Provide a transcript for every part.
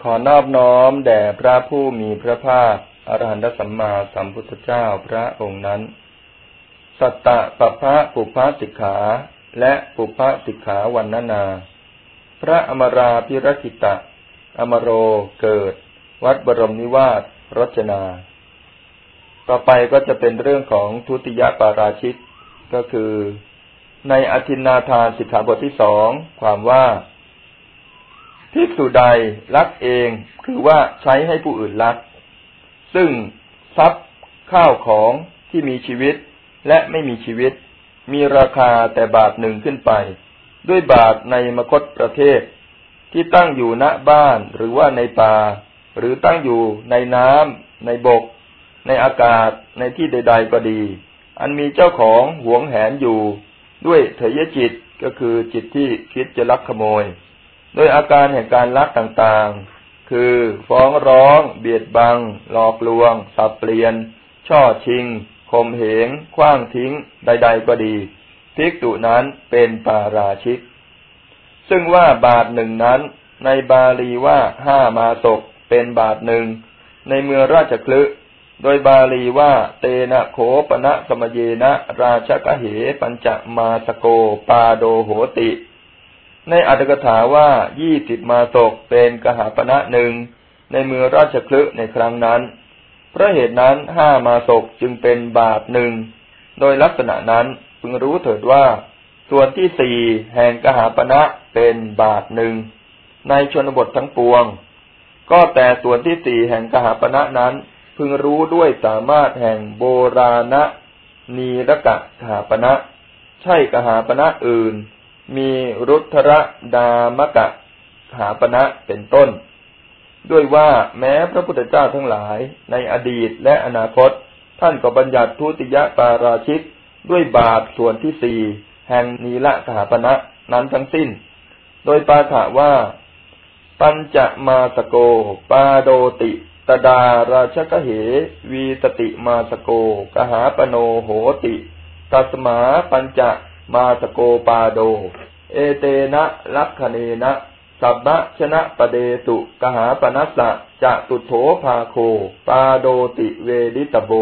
ขอนอบน้อมแด่พระผู้มีพระภาคอรหันตสัมมาสัมพุทธเจ้าพระองค์นั้น สัตตะปะพะปุพพสิกขา และปุพพสิกขาวันนานา พระอมราพิรกิตะ อมโรเกิด วัดบรมนิวาสรจนา ต่อไปก็จะเป็นเรื่องของทุติยปาราชิกก็คือ ในอธินาทานสิกขาบทที่สองความว่า ภิกษุใดรักเองคือว่าใช้ให้ผู้อื่นรัก ซึ่งทรัพย์ข้าวของที่มีชีวิตและไม่มีชีวิต มีราคาแต่บาทหนึ่งขึ้นไป ด้วยบาทในมคตประเทศ ที่ตั้งอยู่ณบ้านหรือว่าในป่า หรือตั้งอยู่ในน้ำในบก ในอากาศในที่ใด ๆ ก็ดี อันมีเจ้าของหวงแหนอยู่ ด้วยเถยจิตก็คือจิตที่คิดจะลักขโมย โดยอาการแห่งการลักต่างๆ คือฟ้องร้อง เบียดบัง หลอกลวง สับเปลี่ยน ช่อชิงข่มเหงคว้างทิ้ง ใด ๆ ก็ดีภิกษุนั้นเป็นปาราชิก ซึ่งว่าบาทหนึ่งนั้น ในบาลีว่าห้ามาศกเป็นบาทหนึ่ง ในเมืองราชคลึโดยบาลีว่าเตนะโขปณะสมเยนะ ราชกะเหปัญจมาสโก ปาโดโหติ ในอัตถกถาว่ายี่สิบมาศกเป็นกหาปณะหนึ่งในเมืองราชคลึในครั้งนั้น เพราะเหตุนั้นห้ามาศกจึงเป็นบาทหนึ่ง โดยลักษณะนั้นพึงรู้เถิดว่า ส่วนที่สี่แห่งกหาปณะเป็นบาทหนึ่ง ในชนบททั้งปวง ก็แต่ส่วนที่สี่แห่งกหาปณะนั้นพึงรู้ด้วยสามารถแห่งโบราณนีรกะกหาปณะ ใช่กหาปณะอื่น มีรุทระดามกะหาปณะเป็นต้น ด้วยว่าแม้พระพุทธเจ้าทั้งหลายในอดีตและอนาคต ท่านก็บัญญัติทุติยปาราชิกด้วยบาทส่วนที่สี่แห่งนีละสหปณะนั้นทั้งสิ้น โดยปาฐะว่า ปัญจมาสโก ปาโทติตะทาราชคเห วีสติมาสโก กหาปโณ โหติ ตัสมาปัญจ มาสโกปาโท เอเตนะลักขเณนะสัพพะชนะปะเทสุกหาปณัสสะจะตุตโถภาโค ปาโทติเวทิตัพโพ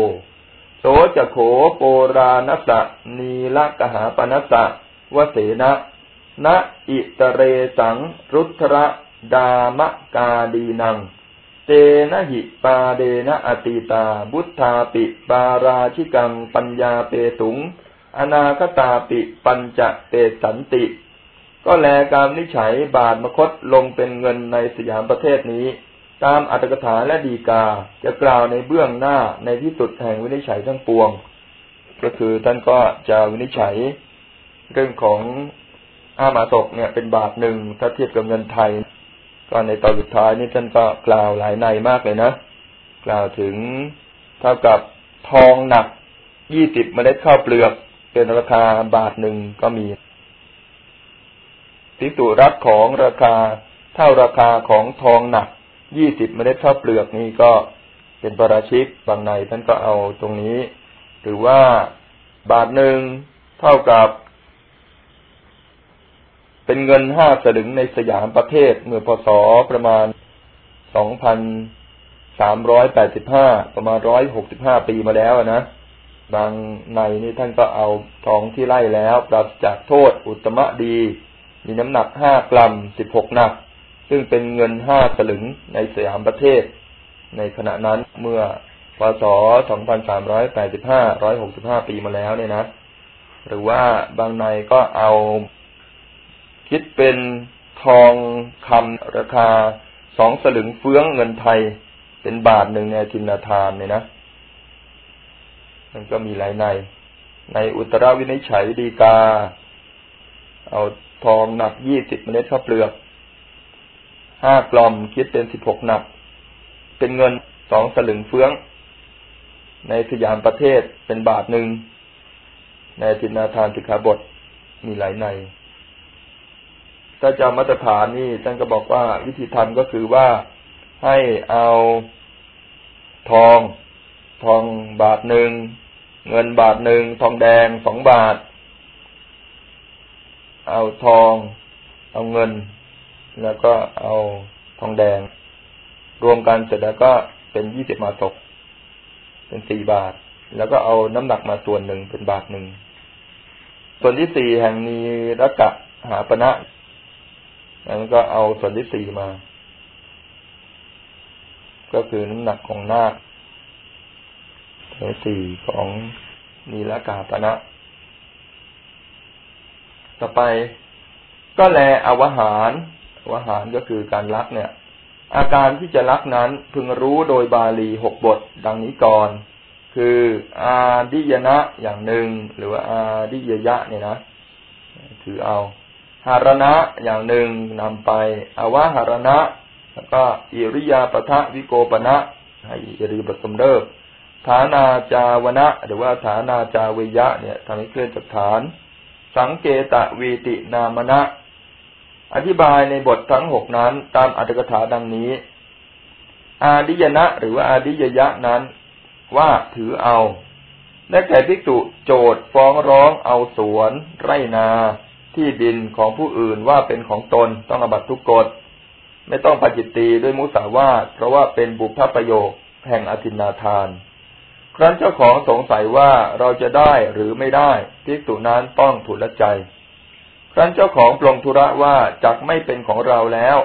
โสจะโขโปรานัสสะนีละกหาปนัสสะวเสนะนะอิตเรสังรุทระดามกาดีนัง เตนะหิปาเดนะอติตา บุทธาปิปาราชิกังปัญญาเปตุง อนาคตาปิปัญจะเตสันติ ก็แลการนิฉัยบาทมคตลงเป็นเงินในสยามประเทศนี้ ตามอัตถกถาและดีกาจะกล่าวในเบื้องหน้าในที่สุดแห่งวินิจฉัยทั้งปวง ก็คือท่านก็จะวินิจฉัย เรื่องของอามาตกเนี่ยเป็นบาทหนึ่งถ้าเทียบกับเงินไทย ก็ในตอนสุดท้ายนี่ท่านก็กล่าวหลายในมากเลยนะ กล่าวถึงเท่ากับทองหนักยี่สิบเมล็ดข้าวเปลือก เป็นราคาบาทหนึ่งก็มีพิสูรับของราคาเท่าราคาของทองหนักยี่สิบเมล็ดข้าวเปลือกนี่ก็เป็นปราชิกบางในท่านก็เอาตรงนี้ หรือว่าบาทหนึ่งเท่ากับ เป็นเงินห้าสลึงในสยามประเทศเมื่อพศประมาณสองพันสามร้อยแปดสิบห้าประมาณร้อยหกสิบห้าปีมาแล้วนะ บางในนี่ท่านก็เอาทองที่ไล่แล้วปรับจากโทษอุตมะดี มีน้ำหนักห้ากรัมสิบหกหนัก ซึ่งเป็นเงินห้าสลึงในสยามประเทศ ในขณะนั้นเมื่อพศสองพันสามร้อยแปดสิบห้าร้อยหกสิบห้าปีมาแล้วเนี่ยนะ หรือว่าบางในก็เอา คิดเป็นทองคำราคาสองสลึงเฟื้องเงินไทย เป็นบาทหนึ่งในทินาทานเนี่ยนะ มันก็มีหลายใน ในอุตราวินิจฉัยดีกา เอาทองหนักยี่สิบเมล็ดข้าวเปลือกห้ากล่อมคิดเป็นสิบหกหนัก เป็นเงินสองสลึงเฟื้อง ในสยามประเทศเป็นบาทหนึ่ง ในทินาทานสิกขาบทมีหลายใน ถ้าจำมาตรฐานนี่ท่านก็บอกว่าวิธีทำก็คือว่าให้เอาทอง ทองบาทหนึ่งเงินบาทหนึ่งทองแดงสองบาท เอาทอง เอาเงิน แล้วก็เอาทองแดง รวมกันเสร็จแล้วก็เป็นยี่สิบมาตกเป็นสี่บาท แล้วก็เอาน้ำหนักมาส่วนหนึ่งเป็นบาทหนึ่งส่วนที่สี่แห่งนีรกะหาปณะนั้นก็เอาส่วนที่สี่มา ก็คือน้ำหนักของนาค สี่ของนีรกาปณะต่อไปก็แลอวหารอวหารก็คือการลักเนี่ย อาการที่จะลักนั้นพึงรู้โดยบาลีหกบทดังนี้ก่อน คืออาดิยนะอย่างหนึ่ง หรือว่าอาดิยยะเนี่ยนะ ถือเอา หารณะอย่างหนึ่งนำไปอวหารณะ แล้วก็อิริยาปทะวิโกปณะให้อิริบทสมเดิบ ฐานาจาวนะ หรือว่าฐานาจาเวยะ เนี่ยทำให้เคลื่อนจากฐาน สังเกตวีตินามณะ อธิบายในบททั้งหกนั้น ตามอัตถกถาดังนี้ อาดิยนะหรือว่าอาดิยยะนั้น ว่าถือเอาและแก่ภิกษุโจทฟ้องร้องเอาสวน ไรนาที่ดินของผู้อื่นว่าเป็นของตนต้องอบัตทุกกฎ ไม่ต้องปจิตตีด้วยมุสาวาทเพราะว่าเป็นบุพประโยคแห่งอธินาทาน ครั้นเจ้าของสงสัยว่าเราจะได้หรือไม่ได้ภิกษุนั้นต้องถูละใจ ครั้นเจ้าของปรงธุระว่าจักไม่เป็นของเราแล้ว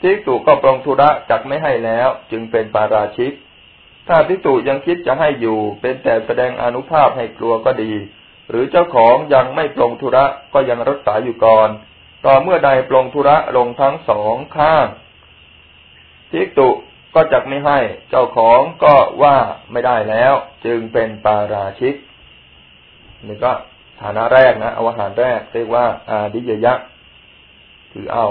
ทิกตุก็ปรงธุระจักไม่ให้แล้ว จึงเป็นปาราชิก ถ้าทิกตุยังคิดจะให้อยู่ เป็นแต่แสดงอนุภาพให้กลัวก็ดี หรือเจ้าของยังไม่ปรงธุระก็ยังรักษาอยู่ก่อนต่อเมื่อใดปรงธุระลงทั้งสองข้างทิกตุ ก็จักไม่ให้ เจ้าของก็ว่าไม่ได้แล้ว จึงเป็นปาราชิกนี่ก็ฐานะแรกนะอวหารแรกเรียกว่าอาดิยยะถือเอา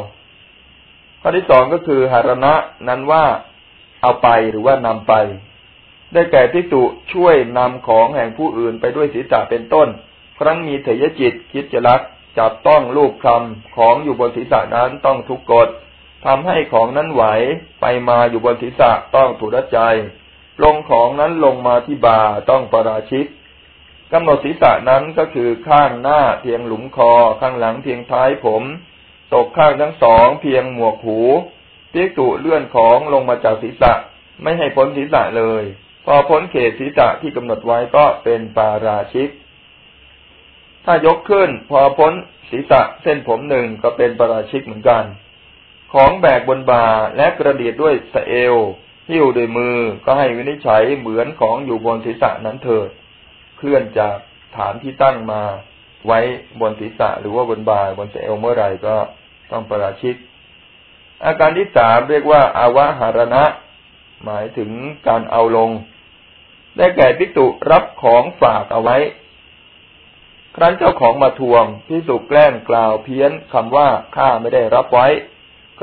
ข้อที่สองก็คือหารณะนั้นว่าเอาไปหรือว่านำไป ได้แก่พิจุช่วยนำของแห่งผู้อื่นไปด้วยศีรษะเป็นต้น ครั้นมีเถยจิตคิดจะลักจับต้องลูกคำของอยู่บนศีรษะนั้นต้องทุกกฎ ทำให้ของนั้นไหวไปมาอยู่บนศีรษะต้องถูดใจ ลงของนั้นลงมาที่บาต้องปราชิกกำหนดศีรษะนั้นก็คือข้างหน้าเพียงหลุมคอ ข้างหลังเพียงท้ายผม ตกข้างทั้งสองเพียงหมวกหูเปียกุเลื่อนของลงมาจากศีรษะ ไม่ให้พ้นศีรษะเลย พอพ้นเขตศีรษะที่กำหนดไว้ก็เป็นปาราชิก ถ้ายกขึ้นพอพ้นศีรษะเส้นผมหนึ่งก็เป็นปาราชิกเหมือนกัน ของแบกบนบ่าและกระเดียดด้วยสเอลหิ้วด้วยมือก็ให้วินิจฉัยเหมือนของอยู่บนศีรษะนั้นเถิด เคลื่อนจากฐานที่ตั้งมาไว้บนศีรษะหรือว่าบนบ่าบนเอวเมื่อไรก็ต้องประราชิก อาการที่สามเรียกว่า อาวะหารณะ หมายถึงการเอาลง ได้แก่พิจุรับของฝากเอาไว้ ครั้นเจ้าของมาทวงพิจุแกล้งกล่าวเพี้ยนคำว่าข้าไม่ได้รับไว้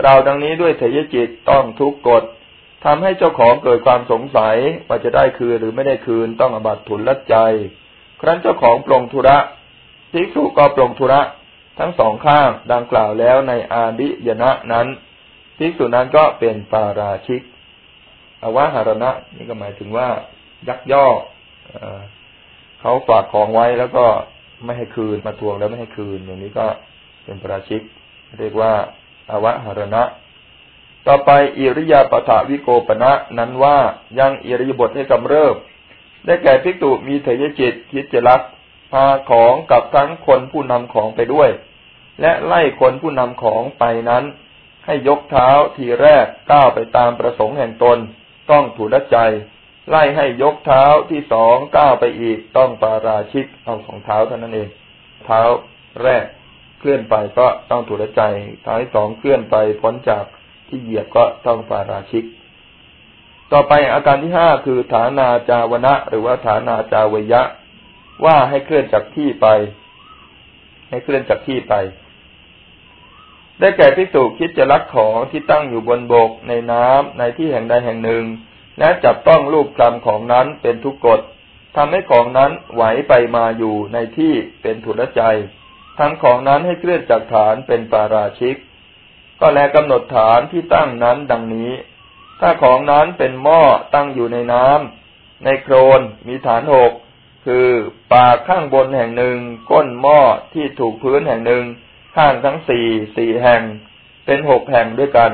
กล่าวดังนี้ด้วยเถยจิตต้องทุกกฎทำให้เจ้าของเกิดความสงสัยว่าจะได้คืนหรือไม่ได้คืนต้องอบัตทุนละใจ ครั้นเจ้าของปรงธุระภิกษุก็ปรงธุระ ทั้งสองข้างดังกล่าวแล้วในอาดิยนะนั้นภิกษุนั้นก็เป็นปาราชิกอวะหารณะ นี่ก็หมายถึงว่า ยักยอกเขาฝากของไว้แล้วก็ไม่ให้คืนมาทวงแล้วไม่ให้คืนอย่างนี้ก็เป็นปาราชิก เรียกว่า อวะหารณะ ต่อไปอิริยาปถาวิโกปณะนั้นว่ายังอิริยบทให้กำเริบ ได้แก่ภิกษุมีเถยจิตคิดจะลักพาของกับทั้งคนผู้นำของไปด้วย และไล่คนผู้นำของไปนั้น ให้ยกเท้าทีแรกก้าวไปตามประสงค์แห่งตน ต้องถูดใจ ไล่ให้ยกเท้าที่สองก้าวไปอีกต้องปาราชิกเอาสองเท้าเท่านั้นเอง เท้าแรก เคลื่อนไปก็ต้องถูดใจเท้าที่สองเคลื่อนไปพ้นจากที่เหยียบก็ต้องปาราชิก ต่อไปอาการที่ห้าคือฐานาจาวนะ หรือว่าฐานาจาวยะ ว่าให้เคลื่อนจากที่ไป ให้เคลื่อนจากที่ไป ได้แก่พิสูจคิดจะลักของที่ตั้งอยู่บนบกในน้ำในที่แห่งใดแห่งหนึ่ง และจับต้องรูปกรรมของนั้นเป็นทุกกฎทำให้ของนั้นไหวไปมาอยู่ในที่เป็นถุนใจ ทำของนั้นให้เคลื่อนจากฐานเป็นปาราชิก ก็แลกำหนดฐานที่ตั้งนั้นดังนี้ ถ้าของนั้นเป็นหม้อตั้งอยู่ในน้ำในโครนมีฐานหกคือปากข้างบนแห่งหนึ่ง ก้นหม้อที่ถูกพื้นแห่งหนึ่ง ข้างทั้งสี่สี่แห่ง เป็นหกแห่งด้วยกัน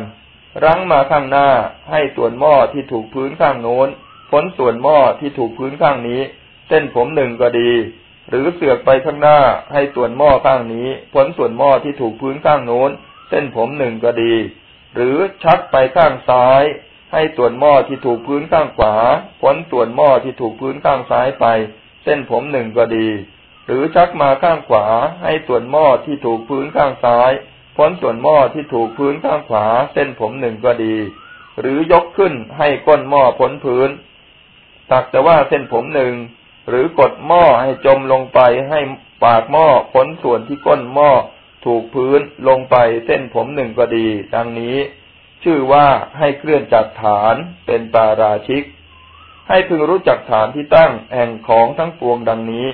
รั้งมาข้างหน้าให้ส่วนหม้อที่ถูกพื้นข้างโน้นพ้นส่วนหม้อที่ถูกพื้นข้างนี้ เส้นผมหนึ่งก็ดี หรือเสือกไปข้างหน้าให้ส่วนหม้อข้างนี้พ้นส่วนหม้อที่ถูกพื้นข้างโน้น เส้นผมหนึ่งก็ดี หรือชักไปข้างซ้าย ให้ส่วนหม้อที่ถูกพื้นข้างขวา พ้นส่วนหม้อที่ถูกพื้นข้างซ้ายไป เส้นผมหนึ่งก็ดี หรือชักมาข้างขวา ให้ส่วนหม้อที่ถูกพื้นข้างซ้าย พ้นส่วนหม้อที่ถูกพื้นข้างขวา เส้นผมหนึ่งก็ดี หรือยกขึ้นให้ก้นหม้อพ้นพื้นสักแต่ว่าเส้นผมหนึ่ง หรือกดหม้อให้จมลงไปให้ปากหม้อพ้นส่วนที่ก้นหม้อถูกพื้นลงไปเส้นผมหนึ่งก็ดี ดังนี้ ชื่อว่าให้เคลื่อนจากฐานเป็นปาราชิก ให้พึงรู้จักฐานที่ตั้งแห่งของทั้งปวงดังนี้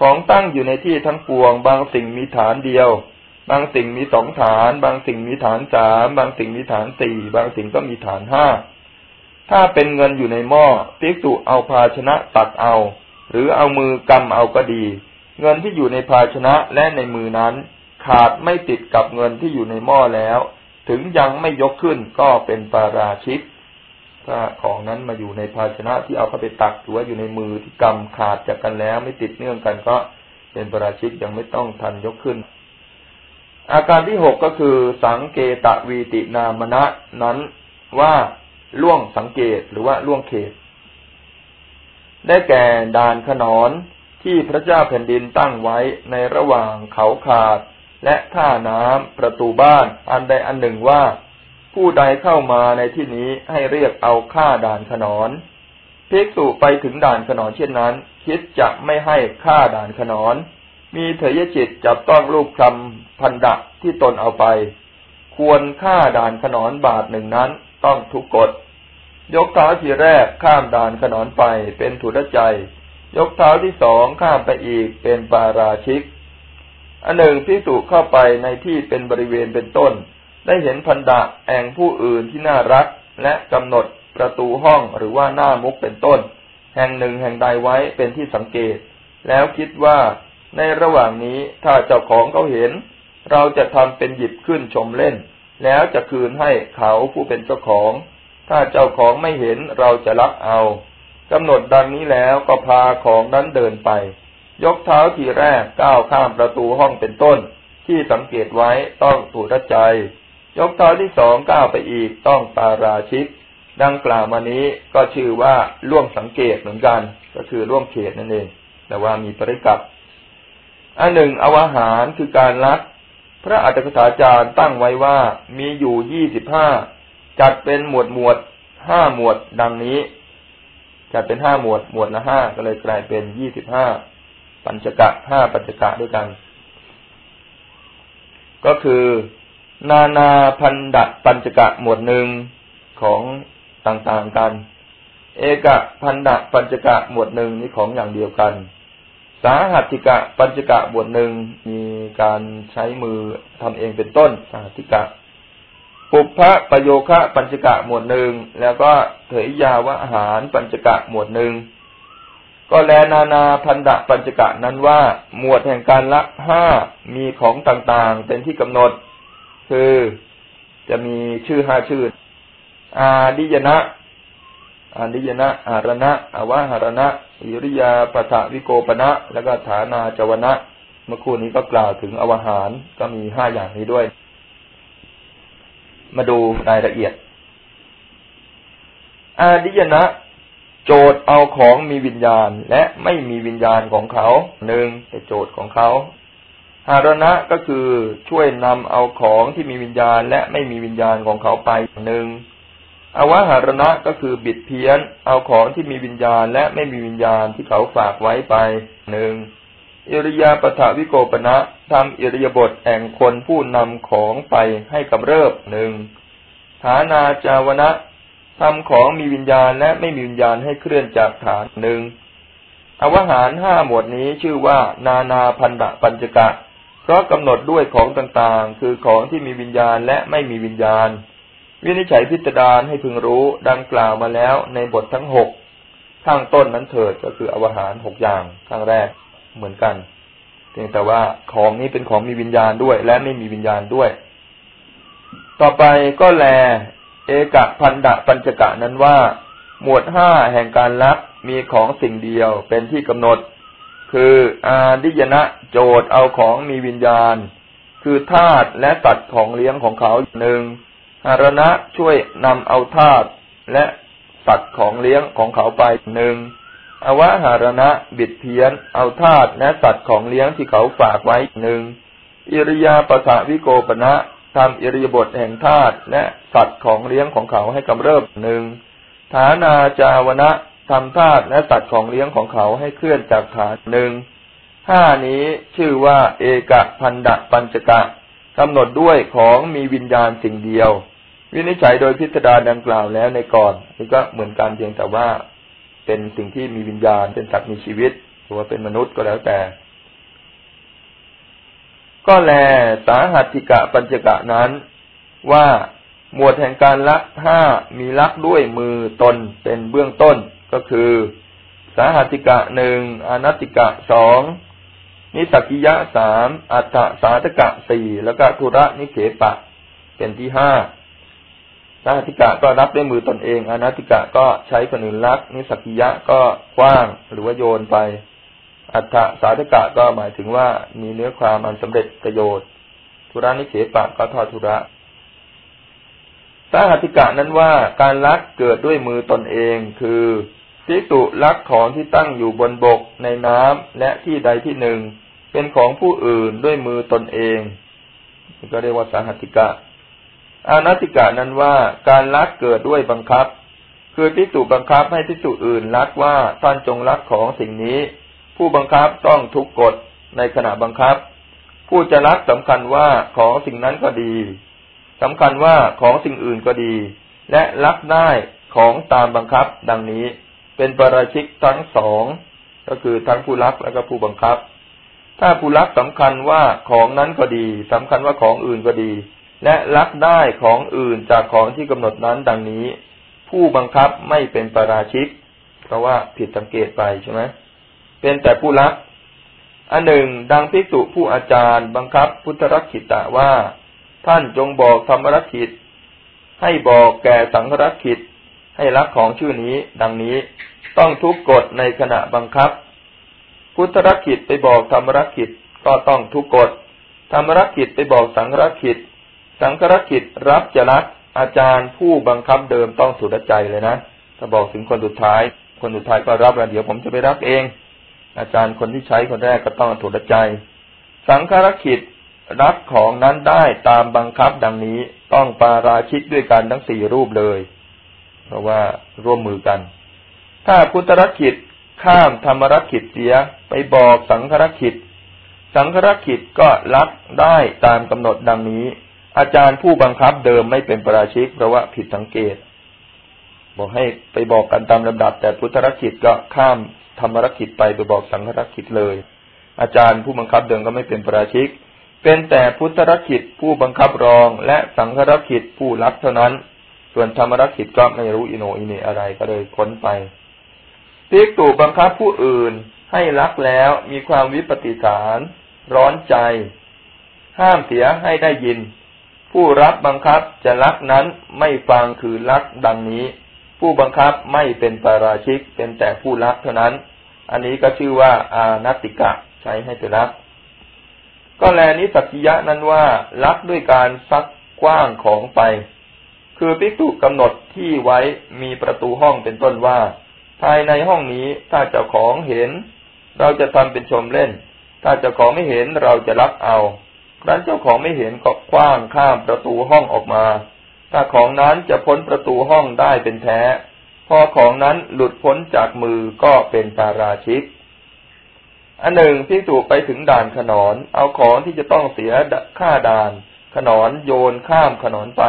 ของตั้งอยู่ในที่ทั้งปวง บางสิ่งมีฐานเดียว บางสิ่งมีสองฐาน บางสิ่งมีฐานสามบางสิ่งมีฐานสี่บางสิ่งก็มีฐานห้าถ้าเป็นเงินอยู่ในหม้อภิกษุเอาภาชนะตักเอา หรือเอามือกำเอาก็ดี เงินที่อยู่ในภาชนะและในมือนั้น ขาดไม่ติดกับเงินที่อยู่ในหม้อแล้ว ถึงยังไม่ยกขึ้นก็เป็นปาราชิกถ้าของนั้นมาอยู่ในภาชนะที่เอาเข้าไปตักหรือว่าอยู่ในมือที่กำขาดจากกันแล้ว ไม่ติดเนื่องกันก็เป็นปาราชิกยังไม่ต้องทันยกขึ้น อาการที่หกก็คือ สังเกตวีตินามณะนั้นว่าล่วงสังเกตหรือว่าล่วงเขต ได้แก่ด่านขนอนที่พระเจ้าแผ่นดินตั้งไว้ในระหว่างเขาขาด และท่าน้ำประตูบ้านอันใดอันหนึ่งว่า ผู้ใดเข้ามาในที่นี้ให้เรียกเอาค่าด่านขนอนภิกษุไปถึงด่านขนอนเช่นนั้น คิดจะไม่ให้ค่าด่านขนอน มีเถยจิตจับต้องรูปคำพันดะที่ตนเอาไป ควรค่าด่านขนอนบาทหนึ่งนั้นต้องทุกกฎ ยกเท้าทีแรกข้ามด่านขนอนไปเป็นถุรใจ ยกเท้าที่สองข้ามไปอีกเป็นปาราชิก อันหนึ่งพิสูจเข้าไปในที่เป็นบริเวณเป็นต้น ได้เห็นพันดะแองผู้อื่นที่น่ารักและกำหนดประตูห้องหรือว่าหน้ามุกเป็นต้น แห่งหนึ่งแห่งใดไว้เป็นที่สังเกต แล้วคิดว่าในระหว่างนี้ถ้าเจ้าของเขาเห็น เราจะทำเป็นหยิบขึ้นชมเล่น แล้วจะคืนให้เขาผู้เป็นเจ้าของ ถ้าเจ้าของไม่เห็นเราจะลักเอากำหนดดังนี้แล้วก็พาของนั้นเดินไป ยกเท้าทีแรกก้าวข้ามประตูห้องเป็นต้น ที่สังเกตไว้ต้องถูรใจ ยกเท้าที่สองก้าวไปอีกต้องปาราชิกดังกล่าวมานี้ก็ชื่อว่าล่วงสังเกตเหมือนกัน ก็คือล่วงเขตนั่นเอง แต่ว่ามีปริกับอันหนึ่งอวหารคือการลัก พระอัตถกถาจารย์ตั้งไว้ว่ามีอยู่ยี่สิบห้า จัดเป็นหมวดหมวดห้าหมวดดังนี้ จัดเป็นห้าหมวด หมวดละห้าก็เลยกลายเป็นยี่สิบห้าปัญจกะห้าปัญจกะด้วยกัน ก็คือ นานาพันดะปัญจกะหมวดหนึ่งของต่างๆกัน เอกะพันดะปัญจกะหมวดหนึ่งนี้ของอย่างเดียวกัน สาหัติกะปัญจกะบทหนึ่งมีการใช้มือทำเองเป็นต้น สาหัติกะ ปุพพะประโยคะปัญจกะหมวดหนึ่งแล้วก็เถยยาวะอาหารปัญจกะหมวดหนึ่งก็แลนานาพันดะปัญจกะนั้นว่า หมวดแห่งการละห้ามีของต่างๆ เป็นที่กำหนด คือจะมีชื่อห้าชื่อ อาดิยนะอาดิยนะอารณะอวะหารณะอิริยาปถะวิโกปณะแล้วก็ฐานาจวนะ เมื่อคู่นี้ก็กล่าวถึงอวหารก็มีห้าอย่างนี้ด้วย มาดูรายละเอียด อาดิยนะ โจทย์เอาของมีวิญญาณและไม่มีวิญญาณของเขาหนึ่งเป็นโจทย์ของเขาหารณะก็คือช่วยนำเอาของที่มีวิญญาณและไม่มีวิญญาณของเขาไปหนึ่งอวหารณะก็คือบิดเพี้ยน เอาของที่มีวิญญาณและไม่มีวิญญาณที่เขาฝากไว้ไปหนึ่ง อิริยาปถาวิโกปณะทำอิริยาบถแห่งคนผู้นำของไปให้กำเริบหนึ่งฐานาจาวนะทำของมีวิญญาณและไม่มีวิญญาณให้เคลื่อนจากฐานหนึ่งอวหารห้าหมวดนี้ชื่อว่านานาพันดะปัญจกะ เพราะกำหนดด้วยของต่างๆ คือของที่มีวิญญาณและไม่มีวิญญาณ วินิจฉัยพิจารณาให้พึงรู้ดังกล่าวมาแล้วในบททั้งหกข้างต้นนั้นเถิดก็คืออวหารหกอย่างข้างแรก เหมือนกัน เพียงแต่ว่าของนี้เป็นของมีวิญญาณด้วย และไม่มีวิญญาณด้วย ต่อไปก็แล เอกพันดะปัญจกะนั้นว่า หมวดห้าแห่งการลักมีของสิ่งเดียวเป็นที่กำหนด คืออาดิยนะโจทย์เอาของมีวิญญาณ คือธาตุและตัดของเลี้ยงของเขาหนึ่งหารณะช่วยนำเอาธาตุและสัตว์ของเลี้ยงของเขาไปหนึ่ง อวหารณะ บิดเพี้ยน เอาธาตุและสัตว์ของเลี้ยงที่เขาฝากไว้หนึ่งอิริยาปสะวิโกปณะทำอิริยบทแห่งธาตุและสัตว์ของเลี้ยงของเขาให้กำเริบหนึ่งฐานาจาวนะทำธาตุและสัตว์ของเลี้ยงของเขาให้เคลื่อนจากฐานหนึ่งห้านี้ชื่อว่าเอกพันดะปัญจกะกำหนดด้วยของมีวิญญาณสิ่งเดียว วินิจฉัยโดยพิสดารดังกล่าวแล้วในก่อนนี่ก็เหมือนกันเพียงแต่ว่า เป็นสิ่งที่มีวิญญาณ เป็นสัตว์มีชีวิต หรือว่าเป็นมนุษย์ก็แล้วแต่ ก็แลสาหัติกะปัญจกะนั้น ว่าหมวดแห่งการลักห้ามีลักด้วยมือตนเป็นเบื้องต้นก็คือ สาหัติกะหนึ่งอนัติกะสองนิสักิยะสามอัฏฐสาธกะสี่แล้วก็ธุระนิเขปะ เป็นที่ห้า สาหัติกะก็รับด้วยมือตนเองอนัติกะก็ใช้คนอื่นรักนิสักิยะก็คว้างหรือว่าโยนไป อัฏฐสาธกะก็หมายถึงว่ามีเนื้อความอันสำเร็จประโยชน์ ธุระนิเขปะก็ทอดธุระสาหัติกะนั้นว่าการลักเกิดด้วยมือตนเองคือพิสุลักของที่ตั้งอยู่บนบกในน้ำและที่ใดที่หนึ่ง เป็นของผู้อื่นด้วยมือตนเองก็เรียกว่าสาหัติกะ อานัติกะนั้นว่าการลักเกิดด้วยบังคับ คือพิสุบังคับให้พิสุอื่นลักว่าท่านจงลักของสิ่งนี้ ผู้บังคับต้องทุกกฎในขณะบังคับ ผู้จะลักสำคัญว่าของสิ่งนั้นก็ดีสำคัญว่าของสิ่งอื่นก็ดี และลักได้ของตามบังคับ ดังนี้ เป็นปราชิกทั้งสองก็คือทั้งผู้ลักและก็ผู้บังคับ ถ้าผู้ลักสำคัญว่าของนั้นก็ดีสำคัญว่าของอื่นก็ดี และลักได้ของอื่นจากของที่กำหนดนั้นดังนี้ ผู้บังคับไม่เป็นปราชิก เพราะว่าผิดสังเกตไปใช่ไหมเป็นแต่ผู้ลักอันหนึ่ง ดังพิสุผู้อาจารย์ บังคับพุทธรักขิตะว่า ท่านจงบอกธรรมรักิจให้บอกแก่สังฆรักิจให้รักของชื่อนี้ ดังนี้ต้องทุกกฎในขณะบังคับ พุทธรักิจไปบอกธรรมรักิจก็ต้องทุกกฎธรรมรักิจไปบอกสังฆรักิจ สังฆรักิจรับจะรักอาจารย์ผู้บังคับเดิมต้องสุดใจเลยนะ ถ้าบอกถึงคนสุดท้าย คนสุดท้ายก็รับแล้วเดี๋ยวผมจะไปรับเอง อาจารย์คนที่ใช้คนแรกก็ต้องถูกใจ สังฆรกิจรับของนั้นได้ตามบังคับดังนี้ต้องปาราชิกด้วยกันทั้งสี่รูปเลย เพราะว่าร่วมมือกัน ถ้าพุทธรักขิตข้ามธรรมรักขิตเสียไปบอกสังฆรักขิตสังฆรักขิตก็รับได้ตามกำหนดดังนี้ อาจารย์ผู้บังคับเดิมไม่เป็นประราชิก เพราะว่าผิดสังเกต บอกให้ไปบอกกันตามลำดับ แต่พุทธรักขิตก็ข้ามธรรมรักขิตไปไปบอกสังฆรักขิตเลย อาจารย์ผู้บังคับเดิมก็ไม่เป็นประราชิก เป็นแต่พุทธรักิจผู้บังคับรอง และสังฆรักิจผู้รับเท่านั้น ส่วนธรรมรักิจก็ไม่รู้อิโนอิเนอะไรก็เลยค้นไปภิกษุบังคับผู้อื่นให้รักแล้วมีความวิปฏิสาร ร้อนใจ ห้ามเสียให้ได้ยิน ผู้รับบังคับจะรักนั้นไม่ฟังคือรักดังนี้ ผู้บังคับไม่เป็นปาราชิกเป็นแต่ผู้รักเท่านั้น อันนี้ก็ชื่อว่า อานัติกะใช้ให้ไปรัก ก็แลนิสักิยะนั้นว่าลักด้วยการซักกว้างของไป คือภิกษุกำหนดที่ไว้มีประตูห้องเป็นต้นว่า ภายในห้องนี้ถ้าเจ้าของเห็น เราจะทำเป็นชมเล่น ถ้าเจ้าของไม่เห็นเราจะลักเอา ครั้นเจ้าของไม่เห็นก็กว้างข้ามประตูห้องออกมา ถ้าของนั้นจะพ้นประตูห้องได้เป็นแท้ พอของนั้นหลุดพ้นจากมือก็เป็นปาราชิกอันหนึ่งพิสูจไปถึงด่านขนอน เอาของที่จะต้องเสียค่าด่าน ขนอนโยนข้ามขนอนไป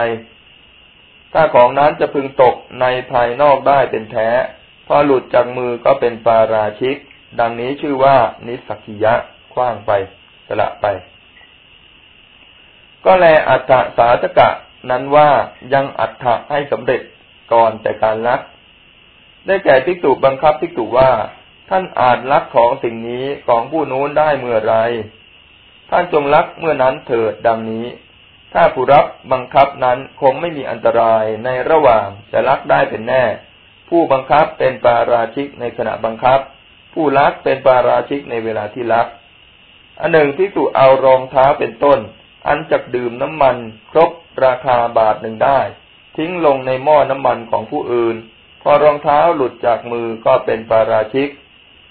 ถ้าของนั้นจะพึงตกในภายนอกได้เป็นแท้ พอหลุดจากมือก็เป็นปาราชิก ดังนี้ชื่อว่านิสักิยะคว้างไป สละไป ก็แลอัฏฐสาธกะนั้นว่ายังอัฏฐะให้สำเร็จก่อนแต่การลัก ได้แก่พิกตุบังคับพิกตุว่า ท่านอาจลักของสิ่งนี้ของผู้นู้นได้เมื่อไร ท่านจงลักเมื่อนั้นเถิดดังนี้ ถ้าผู้รับบังคับนั้นคงไม่มีอันตรายในระหว่างจะลักได้เป็นแน่ ผู้บังคับเป็นปาราชิกในขณะบังคับ ผู้ลักเป็นปาราชิกในเวลาที่ลัก อันหนึ่งที่ตุเอารองเท้าเป็นต้น อันจักดื่มน้ำมันครบราคาบาทหนึ่งได้ ทิ้งลงในหม้อน้ำมันของผู้อื่น พอรองเท้าหลุดจากมือก็เป็นปาราชิก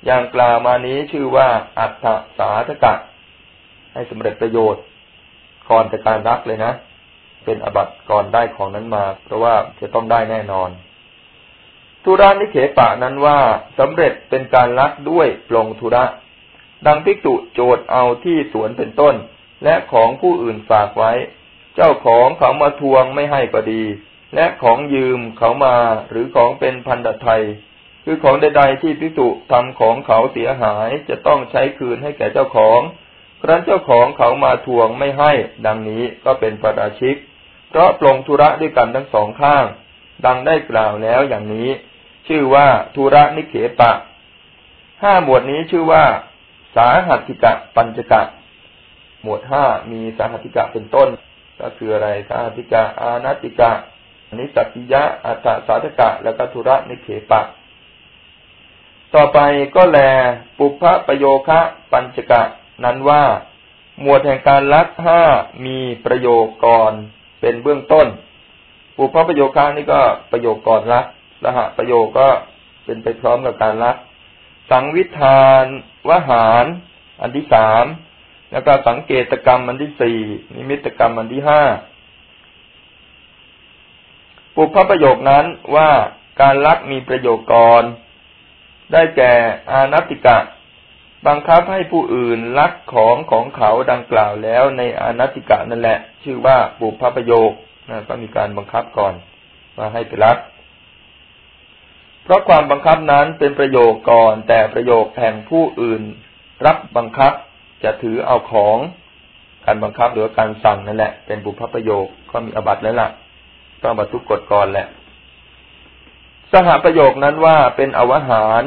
อย่างกล่าวมานี้ชื่อว่าอัฏฐสาธกะ ให้สำเร็จประโยชน์ก่อนจากการรักเลยนะ เป็นอบัตก่อนได้ของนั้นมา เพราะว่าจะต้องได้แน่นอนธุรานิเขปะนั้นว่าสำเร็จเป็นการรักด้วยปลงธุระ ดังพิกตุโจทย์เอาที่สวนเป็นต้น และของผู้อื่นฝากไว้ เจ้าของเขามาทวงไม่ให้ก็ดี และของยืมเขามาหรือของเป็นพันธไทย คือของใดๆที่พิกตุทำของเขาเสียหายจะต้องใช้คืนให้แก่เจ้าของ ครั้นเจ้าของเขามาทวงไม่ให้ ดังนี้ก็เป็นปราชิก เพราะปลงธุระด้วยกันทั้งสองข้าง ดังได้กล่าวแล้วอย่างนี้ ชื่อว่าธุระนิเขปะห้าหมวดนี้ชื่อว่า สาหัติกะปัญจกะ หมวดห้ามีสาหัติกะเป็นต้น ก็คืออะไรสาหัติกะ อานาติกะนิสัติยะ อัตสาธกะ แล้วก็ธุระนิเขปะ ต่อไปก็แล ปุพพะประโยคะปัญจกะ นั้นว่า หมวดแห่งการลักห้ามีประโยคก่อนเป็นเบื้องต้น ปุพพประโยคานี่ก็ประโยคก่อนลักสหประโยคก็เป็นไปพร้อมกับการลัก สังวิธานวหาร อันที่สาม แล้วก็สังเกตกรรมอันที่สี่นิมิตกรรมอันที่ห้าปุพพประโยคนั้นว่าการลักมีประโยคก่อน ได้แก่อานัติกะ บังคับให้ผู้อื่นลักของของเขาดังกล่าวแล้วในอนัติกะนั่นแหละ ชื่อว่าบุพพประโยคนะก็มีการบังคับก่อนมาให้ไปลัก เพราะความบังคับนั้นเป็นประโยคก่อน แต่ประโยคแห่งผู้อื่น รับบังคับ จะถือเอาของการบังคับหรือการสั่งนั่นแหละ เป็นบุพประโยคก็มีอบัตแล้วล่ะ ต้องบัตทุกกฎก่อนแหละ สหประโยคนั้นว่าเป็นอวหาร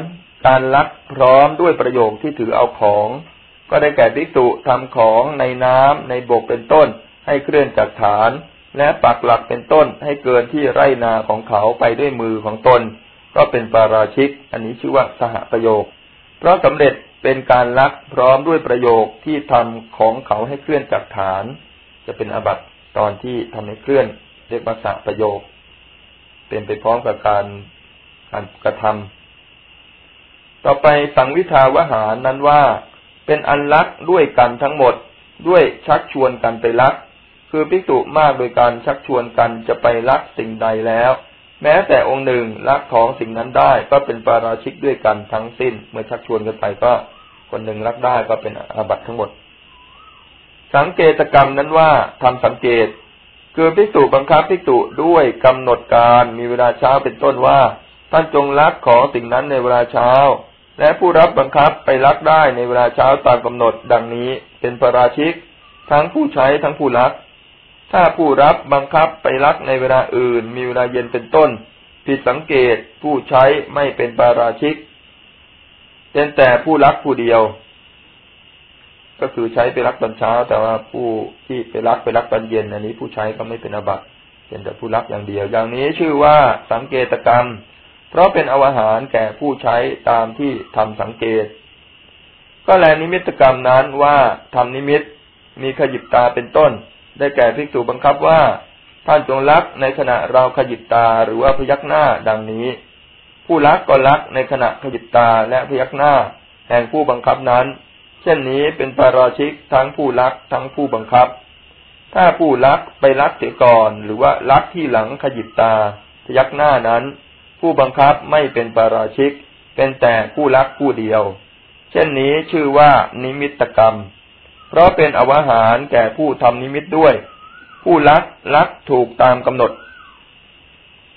การลักพร้อมด้วยประโยคที่ถือเอาของ ก็ได้แก่ภิกษุทำของในน้ำในบกเป็นต้น ให้เคลื่อนจากฐาน และปักหลักเป็นต้น ให้เกินที่ไร่นาของเขาไปด้วยมือของตน ก็เป็นปาราชิก อันนี้ชื่อว่าสหประโยค เพราะสำเร็จ เป็นการลักพร้อมด้วยประโยคที่ทำของเขาให้เคลื่อนจากฐาน จะเป็นอบัตตอนที่ทำให้เคลื่อน เรียกว่าสหประโยค เป็นไปพร้อมกับการการกระทำต่อไปสังวิทาวหารนั้นว่า เป็นอันลักด้วยกันทั้งหมดด้วยชักชวนกันไปลัก คือพิจุมากโดยการชักชวนกันจะไปลักสิ่งใดแล้ว แม้แต่องค์หนึ่งลักของสิ่งนั้นได้ก็เป็นปาราชิกด้วยกันทั้งสิ้น เมื่อชักชวนกันไปก็ คนหนึ่งลักได้ก็เป็นอาบัตทั้งหมด สังเกตกรรมนั้นว่าทำสังเกต คือพิจุบังคับพิสูจด้วยกำหนดการมีเวลาเช้าเป็นต้นว่า ท่านจงลักของสิ่งนั้นในเวลาเช้า และผู้รับบังคับไปลักได้ในเวลาเช้าตามกำหนดดังนี้เป็นปราชิก ทั้งผู้ใช้ทั้งผู้ลัก ถ้าผู้รับบังคับไปลักในเวลาอื่น มีเวลาเย็นเป็นต้น ผิดสังเกตผู้ใช้ไม่เป็นปาราชิก เป็นแต่ผู้ลักผู้เดียว ก็คือใช้ไปลักตอนเช้า แต่ว่าผู้ที่ไปลักไปลักตอนเย็น อันนี้ผู้ใช้ก็ไม่เป็นอบัติเป็นแต่ผู้ลักอย่างเดียว อย่างนี้ชื่อว่าสังเกตกรรม เพราะเป็นอวหารแก่ผู้ใช้ตามที่ทำสังเกต ก็แลนิมิตกรรมนั้นว่าทำนิมิตมีขยิบตาเป็นต้น ได้แก่ภิกษุบังคับว่าท่านจงลักในขณะเราขยิบตาหรือว่าพยักหน้าดังนี้ ผู้ลักก็ลักในขณะขยิบตาและพยักหน้า แห่งผู้บังคับนั้น เช่นนี้เป็นปาราชิกทั้งผู้ลักทั้งผู้บังคับ ถ้าผู้ลักไปลักเสียก่อน หรือว่าลักที่หลังขยิบตา พยักหน้านั้น ผู้บังคับไม่เป็นปาราชิก เป็นแต่ผู้รักผู้เดียว เช่นนี้ชื่อว่านิมิตกรรม เพราะเป็นอวหารแก่ผู้ทำนิมิตด้วย ผู้รักรักถูกตามกำหนด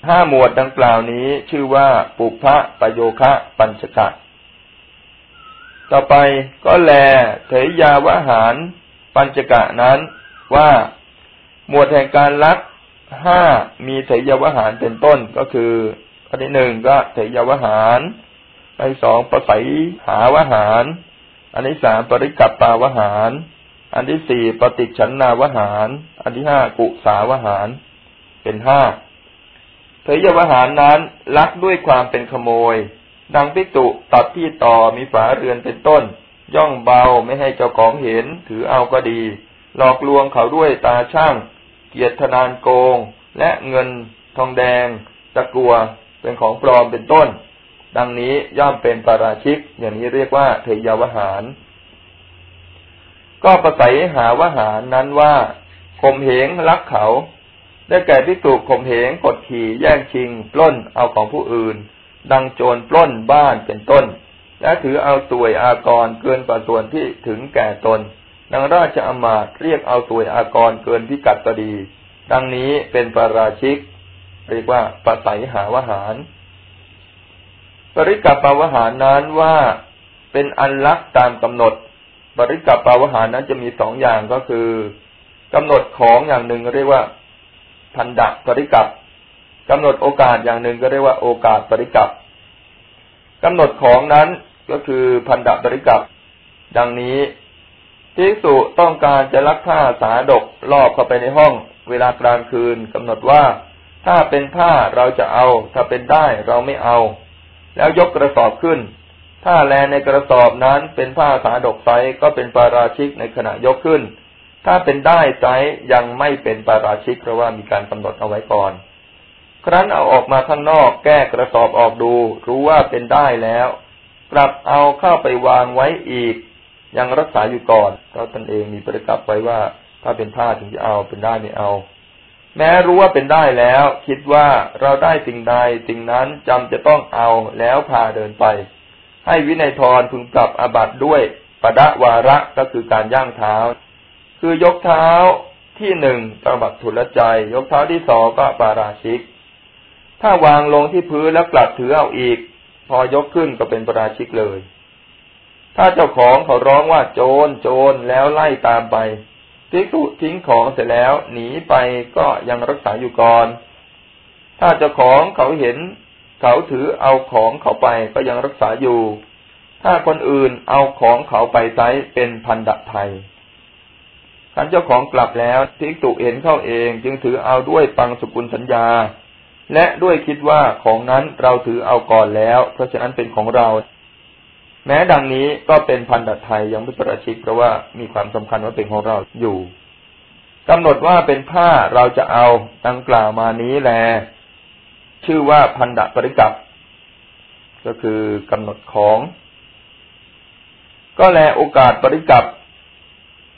ห้าหมวดดังกล่าวนี้ชื่อว่าปุพะปโยคะ ปัญชกะ ต่อไปก็แลเถยยาวหาร ปัญจกะนั้นว่าหมวดแห่งการรักห้ามีเถยยาวหารเป็นต้นก็คืออันที่หนึ่งก็เถยาวหารอันที่สองปสัยหาวหาร อันที่สามปริกับปาวหาร อันที่สี่ปฏิฉันนาวหาร อันที่ห้ากุสาวหาร เป็นห้า เถรยวหารนั้นลักด้วยความเป็นขโมย ดังพิจุตัดที่ต่อมีฝาเรือนเป็นต้น ย่องเบาไม่ให้เจ้าของเห็นถือเอาก็ดี หลอกลวงเขาด้วยตาช่าง เกียรตินานโกง และเงินทองแดง ตะกัวเป็นของปลอมเป็นต้น ดังนี้ย่อมเป็นปาราชิก อย่างนี้เรียกว่าเทยวหาร ก็ประสัยหาวหารนั้นว่าข่มเหงลักเขา ได้แก่พิสูจข่มเหงกดขี่แย่งชิง ปล้นเอาของผู้อื่น ดังโจรปล้นบ้านเป็นต้น และถือเอาสวยอากรเกินกว่าส่วนที่ถึงแก่ตนดังราชอมาตเรียกเอาสวยอากรเกินพิกัดก็ดี ดังนี้เป็นปาราชิก เรียกว่าปสัยหาวหาร ปริกับปาวหารนั้นว่าเป็นอันลักตามกำหนด ปริกับปาวหารนั้นจะมีสองอย่างก็คือกำหนดของอย่างหนึ่งเรียกว่า พันดะปริกับกำหนดโอกาสอย่างหนึ่งก็เรียกว่าโอกาสปริกับกำหนดของนั้นก็คือพันดะปริกับ ดังนี้ทิสุต้องการจะลักผ้าสาดกลอบเข้าไปในห้อง เวลากลางคืนกำหนดว่า ถ้าเป็นผ้าเราจะเอา ถ้าเป็นได้เราไม่เอา แล้วยกกระสอบขึ้น ถ้าแลในกระสอบนั้นเป็นผ้าสาดกไซก็เป็นปาราชิกในขณะยกขึ้น ถ้าเป็นได้ใจยังไม่เป็นปาราชิกเพราะว่ามีการกำหนดเอาไว้ก่อน ครั้นเอาออกมาข้างนอกแก้กระสอบออกดู รู้ว่าเป็นได้แล้ว กลับเอาเข้าไปวางไว้อีก ยังรักษาอยู่ก่อนเพราะตนเองมีประกับไว้ว่า ถ้าเป็นผ้าถึงจะเอาเป็นได้ไม่เอา แม้รู้ว่าเป็นได้แล้ว คิดว่าเราได้สิ่งใดสิ่งนั้นจำจะต้องเอาแล้วพาเดินไป ให้วินัยทรพึงกลับอาบัตด้วยปะดะวาระก็คือการย่างเท้า คือยกเท้าที่หนึ่งตบัดทุลใจ ยกเท้าที่สองก็ปาราชิก ถ้าวางลงที่พื้นแล้วกลับถือเอาอีก พอยกขึ้นก็เป็นปาราชิกเลย ถ้าเจ้าของเขาร้องว่าโจรโจรแล้วไล่ตามไปทิกุทิ้งของเสร็จแล้วหนีไปก็ยังรักษาอยู่ก่อน ถ้าเจ้าของเขาเห็น เขาถือเอาของเขาไปก็ยังรักษาอยู่ ถ้าคนอื่นเอาของเขาไปไซเป็นพันดะไทย ขันเจ้าของกลับแล้วทิกตุเห็นเข้าเองจึงถือเอาด้วยปังสุกุลสัญญา และด้วยคิดว่าของนั้นเราถือเอาก่อนแล้ว เพราะฉะนั้นเป็นของเรา แม้ดังนี้ก็เป็นพันธไทยยังไม่ประชิกเพราะว่ามีความสำคัญว่าเป็นของเราอยู่กำหนดว่าเป็นผ้าเราจะเอาดังกล่าวมานี้แล ชื่อว่าพันดปริกับ ก็คือกำหนดของ ก็แลโอกาสปริกับ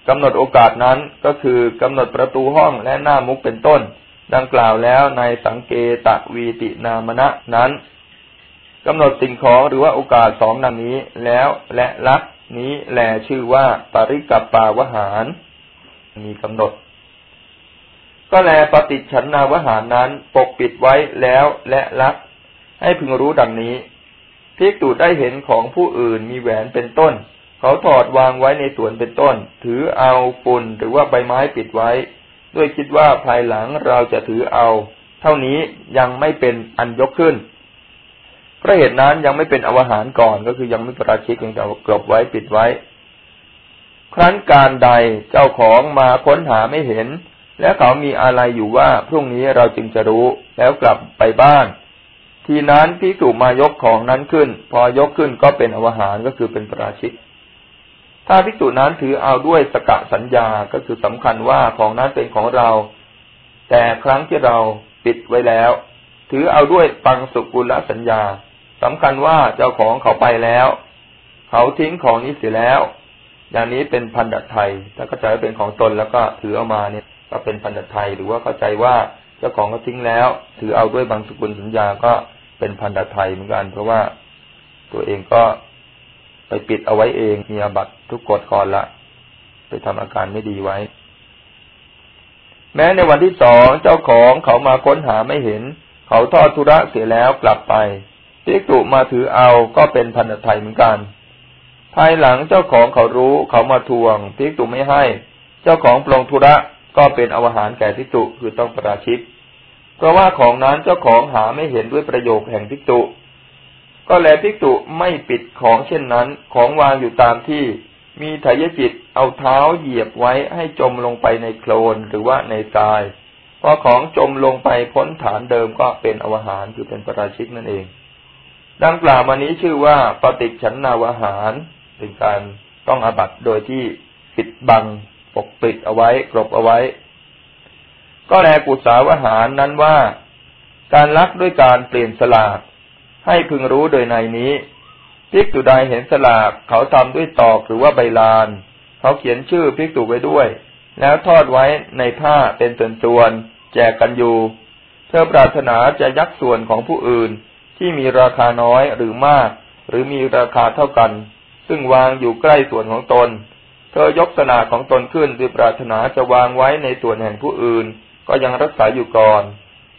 กำหนดโอกาสนั้นก็คือกำหนดประตูห้องและหน้ามุกเป็นต้น ดังกล่าวแล้วในสังเกตวีตินามณะนั้นกำหนดสิ่งของหรือว่าโอกาสสองดังนี้แล้วและลักนี้แลชื่อว่าปริกับปาวหาร มีกำหนด ก็แลปฏิฉันนาวหารนั้นปกปิดไว้แล้วและลัก ให้พึงรู้ดังนี้พิกตูได้เห็นของผู้อื่นมีแหวนเป็นต้น เขาถอดวางไว้ในสวนเป็นต้น ถือเอาฝุ่นหรือว่าใบไม้ปิดไว้ ด้วยคิดว่าภายหลังเราจะถือเอา เท่านี้ยังไม่เป็นอันยกขึ้นเพราะเหตุนั้นยังไม่เป็นอวหารก่อนก็คือยังไม่ประราชิกยังจะกลบไว้ปิดไว้ ครั้นการใดเจ้าของมาค้นหาไม่เห็น และเขามีอะไรอยู่ว่าพรุ่งนี้เราจึงจะรู้แล้วกลับไปบ้าน ทีนั้นพิสูมายกของนั้นขึ้น พอยกขึ้นก็เป็นอวหารก็คือเป็นประราชิก ถ้าภิกษุนั้นถือเอาด้วยสกะสัญญาก็คือสำคัญว่าของนั้นเป็นของเรา แต่ครั้งที่เราปิดไว้แล้ว ถือเอาด้วยปังสุกุลสัญญาสำคัญว่าเจ้าของเขาไปแล้ว เขาทิ้งของนี้เสียแล้ว อย่างนี้เป็นพันดัตไทยถ้าเข้าใจว่าเป็นของตนแล้วก็ถือเอามาเนี่ย ก็เป็นพันดัตไทยหรือว่าเข้าใจว่าเจ้าของเขาทิ้งแล้ว ถือเอาด้วยบางสกุลสัญญาก็เป็นพันดัตไทยเหมือนกัน เพราะว่าตัวเองก็ ไปปิดเอาไว้เองมีอาบัตทุกกฎก่อนละ ไปทำอาการไม่ดีไว้ แม้ในวันที่สองเจ้าของเขามาค้นหาไม่เห็น เขาทอดธุระเสียแล้วกลับไปพิกตุมาถือเอาก็เป็นพันธไทยเหมือนกัน ภายหลังเจ้าของเขารู้เขามาทวงพิกตุไม่ให้ เจ้าของปลงธุระก็เป็นอวหารแก่พิกตุคือต้องประราชิกเพราะว่าของนั้นเจ้าของหาไม่เห็นด้วยประโยคแห่งพิกตุ ก็แลภิกษุไม่ปิดของเช่นนั้น ของวางอยู่ตามที่ มีทายจิตเอาเท้าเหยียบไว้ให้จมลงไปในโคลนหรือว่าในทรายพอของจมลงไปพ้นฐานเดิมก็เป็นอวหารคือเป็นประราชิกนั่นเอง ดังกล่าวมานี้ชื่อว่าปฏิฉันนาวหารเป็นการต้องอาบัตโดยที่ปิดบังปกปิดเอาไว้กรบเอาไว้ ก็แลกุศาวหารนั้นว่า การลักด้วยการเปลี่ยนสลาก ให้พึงรู้โดยในนี้ภิกษุใดเห็นสลากเขาทำด้วยตอกหรือว่าใบลาน เขาเขียนชื่อภิกษุไว้ด้วย แล้วทอดไว้ในผ้าเป็นส่วนๆแจกกันอยู่ เธอปรารถนาจะยักส่วนของผู้อื่นที่มีราคาน้อยหรือมาก หรือมีราคาเท่ากัน ซึ่งวางอยู่ใกล้ส่วนของตน เธอยกสลากของตนขึ้นด้วยปรารถนาจะวางไว้ในส่วนแห่งผู้อื่น ก็ยังรักษาอยู่ก่อน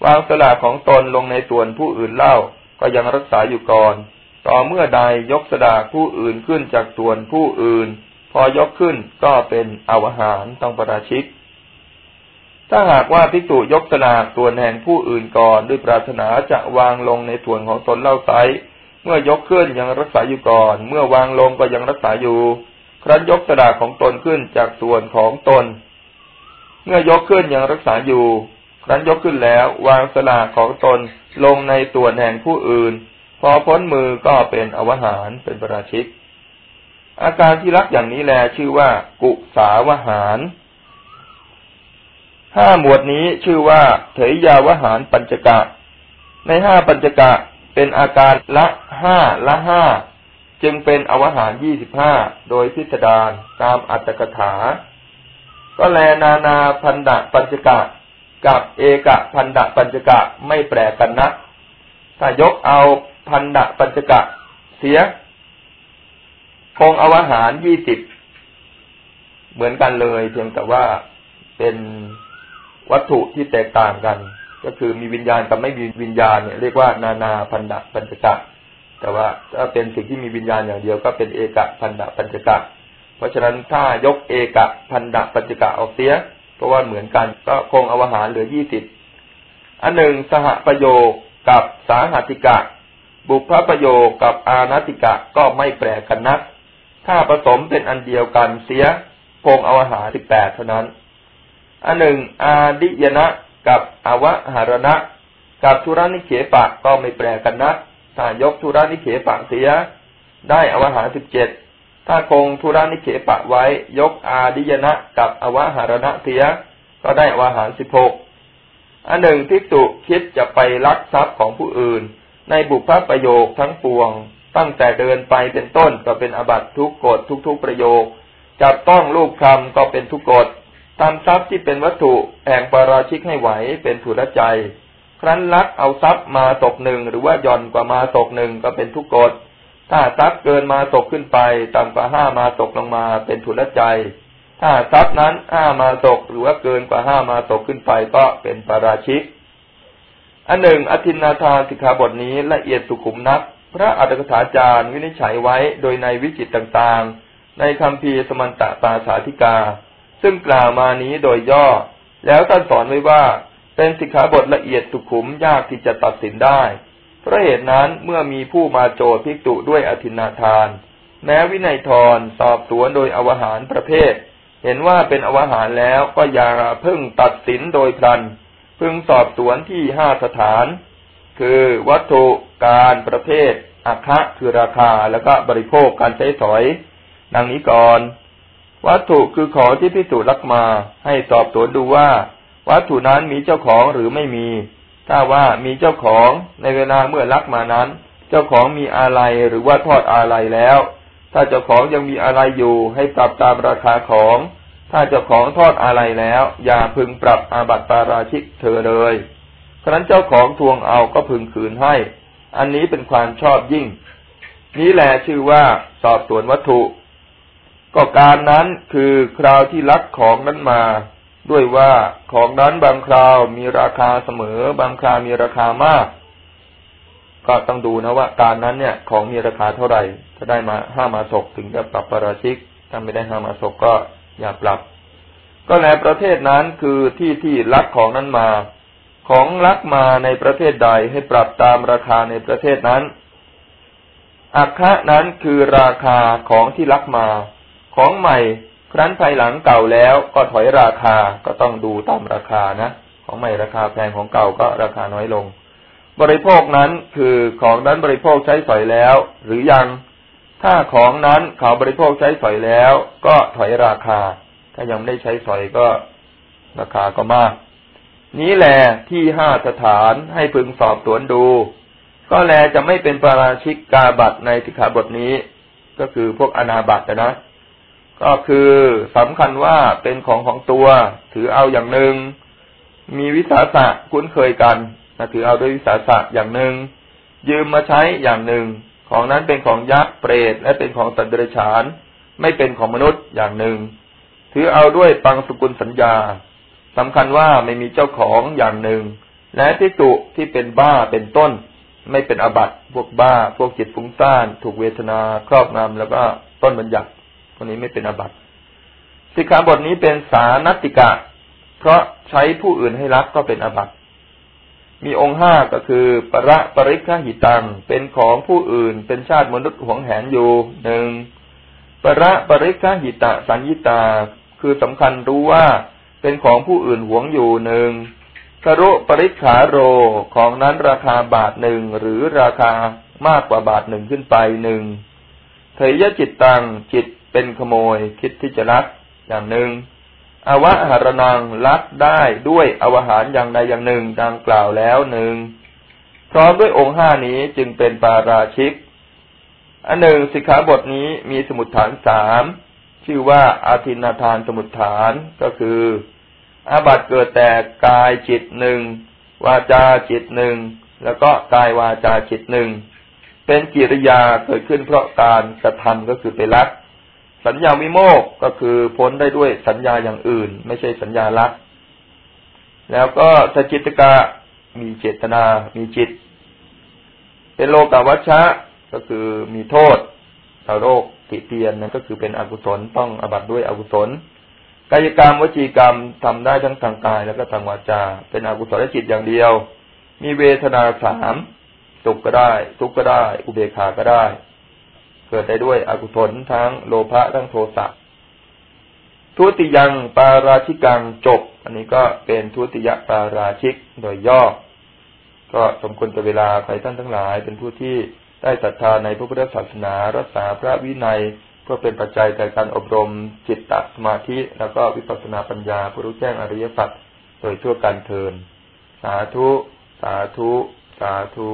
วางสลากของตนลงในส่วนผู้อื่นเล่า ก็ยังรักษาอยู่ก่อน ต่อเมื่อใดยกสดาผู้อื่นขึ้นจากส่วนผู้อื่น พอยกขึ้นก็เป็นอวหารต้องประราชิก ถ้าหากว่าภิกษุยกสลาส่วนแห่งผู้อื่นก่อนด้วยปรารถนาจะวางลงในส่วนของตนเล่าไซเมื่อยกขึ้นยังรักษาอยู่ก่อน เมื่อวางลงก็ยังรักษาอยู่ ครั้นยกสลาของตนขึ้นจากส่วนของตน เมื่อยกขึ้นยังรักษาอยู่ ครั้นยกขึ้นแล้ววางสลากของตนลงในส่วนแห่งผู้อื่น พอพ้นมือก็เป็นอวหารเป็นประราชิก อาการที่รักอย่างนี้แลชื่อว่า กุสาวหารห้าหมวดนี้ชื่อว่าเถยยาวหารปัญจกะ ในห้าปัญจกะเป็นอาการละห้าละห้าจึงเป็นอวหารยี่สิบห้าโดยพิสดารตามอัตถกถา ก็แลนานาพันดะปัญจกะ กับเอกะพันดะปัญจกะไม่แปลกันนะถ้ายกเอาพันดะปัญจกะเสียคงอวหารยี่สิบเหมือนกันเลยเพียงแต่ว่าเป็นวัตถุที่แตกต่างกัน ก็คือมีวิญญาณกับไม่มีวิญญาณเนี่ยเรียกว่านานาพันดะปัญจกะแต่ว่าถ้าเป็นสิ่งที่มีวิญญาณอย่างเดียวก็เป็นเอกะพันดะปัญจกะเพราะฉะนั้นถ้ายกเอกะพันดะปัญจกะออกเสีย เพราะว่าเหมือนกันก็คงอวหารเหลือยี่สิบอันหนึ่งสหประโยคกับสาหัติกะ บุพประโยคกับอานาติกะก็ไม่แปลกันนัก ถ้าผสมเป็นอันเดียวกันเสียคงเอาอาหารสิบแปดเท่านั้น อันหนึ่งอาดิยนะกับอวหารณะ กับทุรานิเขปะก็ไม่แปลกันนักถ้ายกทุรานิเขปะเสีย ได้อวหารสิบเจ็ด ถ้าคงทุรานิเขปะไว้ ยกอาดิยนะกับอวหารณะเสีย ก็ได้อวหารสิบหกอันหนึ่งทิฏฐุคิดจะไปลักทรัพย์ของผู้อื่น ในบุพประโยคทั้งปวง ตั้งแต่เดินไปเป็นต้นก็เป็นอบัตทุกกฎทุกๆประโยค จับต้องลูกคำก็เป็นทุกกฎตามทรัพย์ที่เป็นวัตถุแห่งปาราชิกให้ไหวเป็นถุรใจ ครั้นลักเอาทรัพย์มาตกหนึ่งหรือว่าย่อนกว่ามาตกหนึ่งก็เป็นทุกกฎ ถ้าทรัพย์เกินมาตกขึ้นไป ต่ำกว่าห้ามาตกลงมาเป็นถุรใจ ถ้าทรัพย์นั้นห้ามาตกหรือว่าเกินกว่าห้ามาตกขึ้นไปก็เป็นปาราชิก อันหนึ่งอธินาทานสิกขาบทนี้ละเอียดสุขุมนัก พระอัตถกถาจารย์วินิจฉัยไว้โดยในวิจิตต่างๆ ในคำพีสมันตะปาสาธิกา ซึ่งกล่าวมานี้โดยย่อ แล้วท่านสอนไว้ว่าเป็นสิกขาบทละเอียดสุขุมยากที่จะตัดสินได้ พราะเหตุนั้นเมื่อมีผู้มาโจทย์พิกตุด้วยอธินาทาน แม้วินัยทรสอบสวนโดยอวหารประเภท เห็นว่าเป็นอวหารแล้วก็อย่าเพิ่งตัดสินโดยพลัน พึงสอบสวนที่ห้าสถาน คือวัตถุการประเภทอาคะคือราคาแล้วก็บริโภคการใช้สอย ดังนี้ก่อน วัตถุคือของที่พิสูจน์ลักมา ให้สอบสวนดูว่า วัตถุนั้นมีเจ้าของหรือไม่มี ถ้าว่ามีเจ้าของในเวลาเมื่อลักมานั้น เจ้าของมีอะไรหรือว่าทอดอะไรแล้ว ถ้าเจ้าของยังมีอะไรอยู่ให้ปรับตามราคาของ ถ้าเจ้าของทอดอะไรแล้ว อย่าพึงปรับอาบัติปาราชิกเธอเลยครั้นเจ้าของทวงเอาก็พึงคืนให้ อันนี้เป็นความชอบยิ่ง นี้แหละชื่อว่าสอบสวนวัตถุ ก็การนั้นคือคราวที่ลักของนั้นมา ด้วยว่าของนั้นบางคราวมีราคาเสมอ บางคราวมีราคามาก ก็ต้องดูนะว่า การนั้นเนี่ย ของมีราคาเท่าไหร่ถ้าได้มาห้ามาศกถึงจะปรับปราชิกถ้าไม่ได้ห้ามาศกก็อย่าปรับ ก็แลประเทศนั้นคือที่ที่ลักของนั้นมา ของลักมาในประเทศใดให้ปรับตามราคาในประเทศนั้นอัคคะนั้นคือราคาของที่ลักมา ของใหม่ ครั้นภายหลังเก่าแล้วก็ถอยราคาก็ต้องดูตามราคานะ ของใหม่ราคาแพงของเก่าก็ราคาน้อยลง บริโภคนั้นคือของนั้นบริโภคใช้สอยแล้ว หรือยังถ้าของนั้นเขาบริโภคใช้สอยแล้ว ก็ถอยราคา ถ้ายังไม่ได้ใช้สอยก็ราคาก็มาก นี้แหละที่ห้าสถานให้พึงสอบสวนดู ก็แลจะไม่เป็นปาราชิกกาบัตในสิกขาบทนี้ ก็คือพวกอนาบัตนะ ก็คือสำคัญว่าเป็นของของตัว ถือเอาอย่างหนึ่ง มีวิสาสะคุ้นเคยกันนะถือเอาด้วยวิสาสะอย่างหนึ่ง ยืมมาใช้อย่างหนึ่ง ของนั้นเป็นของยักษ์เปรตและเป็นของสัตว์เดรัจฉาน ไม่เป็นของมนุษย์อย่างหนึ่ง ถือเอาด้วยปังสกุลสัญญาสำคัญว่าไม่มีเจ้าของอย่างหนึ่ง และที่ตุที่เป็นบ้าเป็นต้น ไม่เป็นอบัตพวกบ้า พวกจิตฟุ้งซ่าน ถูกเวทนาครอบงำแล้วก็ต้นบัญญัติ พวกนี้ไม่เป็นอาบัติสิกขาบทนี้เป็นสานติกะ เพราะใช้ผู้อื่นให้รักก็เป็นอาบัติมีองค์ห้าก็คือ ประปริฆหิตัง เป็นของผู้อื่น เป็นชาติมนุษย์หวงแหนอยู่หนึ่งประปริฆหิตะสัญญิตา คือสำคัญรู้ว่าเป็นของผู้อื่นหวงอยู่หนึ่งคารุปริขาโรของนั้นราคาบาทหนึ่งหรือราคามากกว่าบาทหนึ่งขึ้นไปหนึ่งเทยจิตตังจิต เป็นขโมยคิดที่จะรักอย่างหนึ่งอวหารนังลักได้ด้วยอวหารอย่างใดอย่างหนึ่งดังกล่าวแล้วหนึ่งพร้อมด้วยองค์ห้านี้จึงเป็นปาราชิก อันหนึ่งสิกขาบทนี้มีสมุดฐานสามชื่อว่าอาทินาทานสมุดฐานก็คืออาบัตเกิดแต่กายจิตหนึ่งวาจาจิตหนึ่งแล้วก็กายวาจาจิตหนึ่งเป็นกิริยาเกิดขึ้นเพราะการกระทำก็คือไปรัก สัญญาวิโมกก็คือพ้นได้ด้วยสัญญาอย่างอื่น ไม่ใช่สัญญาลักแล้วก็สจิตกะมีเจตนา มีจิต เป็นโลกาวัชชะก็คือมีโทษต่อโรคติเตียนนั่นก็คือเป็นอกุศลต้องอบัตด้วยอกุศล กายกรรมวจีกรรมทำได้ทั้งทางกายแล้วก็ทางวาจา เป็นอกุศลจิตอย่างเดียว มีเวทนาสามสุขก็ได้ ทุกข์ก็ได้ อุเบกขาก็ได้ เกิดได้ด้วยอกุศลทั้งโลภะทั้งโทสะทุติยังปาราชิกังจบ อันนี้ก็เป็นทุติยปาราชิกโดยย่อ ก็สมควรกับเวลาใครท่านทั้งหลาย เป็นผู้ที่ได้ศรัทธาในพระพุทธศาสนา รักษาพระวินัยเพื่อเป็นปัจจัยในการอบรมจิตตสมาธิ แล้วก็วิปัสสนาปัญญาผู้รู้แจ้งอริยสัจโดยทั่วกันเทิน สาธุ สาธุ สาธุ